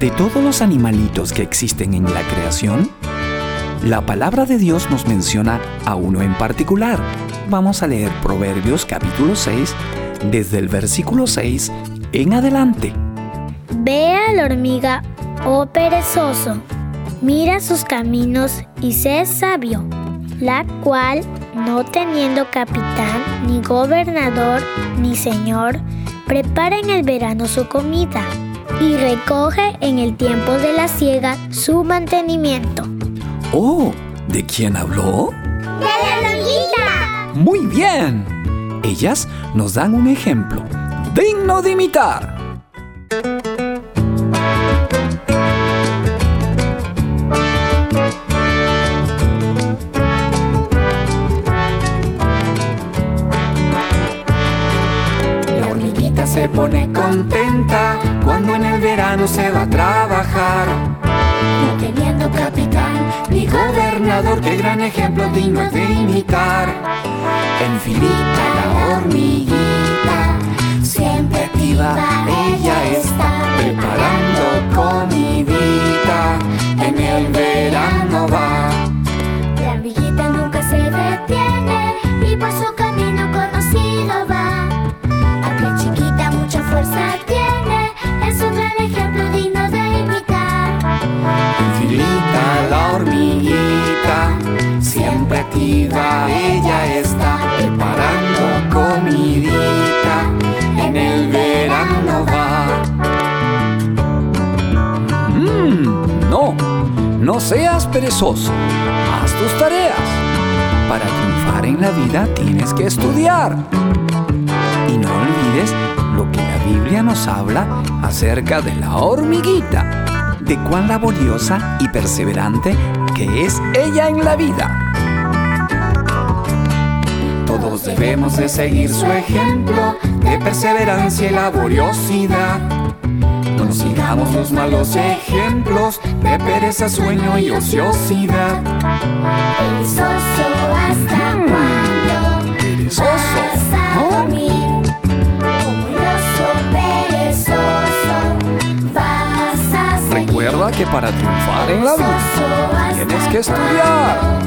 De todos los animalitos que existen en la creación, la palabra de Dios nos menciona a uno en particular. Vamos a leer Proverbios capítulo 6, desde el versículo 6 en adelante. Ve a la hormiga, oh perezoso, mira sus caminos y sé sabio, la cual, no teniendo capitán, ni gobernador, ni señor, prepara en el verano su comida y recoge en el tiempo de la siega su mantenimiento. Oh, ¿de quién habló? ¡De la hormiguita! Muy bien. Ellas nos dan un ejemplo digno de imitar. Se pone contenta cuando en el verano se va a trabajar. No teniendo capitán ni gobernador, qué gran ejemplo digno es de imitar. En filita la hormiguita, En filita la hormiguita, siempre activa, ella está preparando comidita. En el verano va. Mmm, no, no seas perezoso. Haz tus tareas. Para triunfar en la vida tienes que estudiar. Y no olvides lo que la Biblia nos habla acerca de la hormiguita, de cuán laboriosa y perseverante que es ella en la vida. Todos debemos de seguir su ejemplo de perseverancia y laboriosidad. No sigamos los malos ejemplos de pereza, sueño y ociosidad. Perezoso hasta Perezoso, que para triunfar en la vida tienes que estudiar.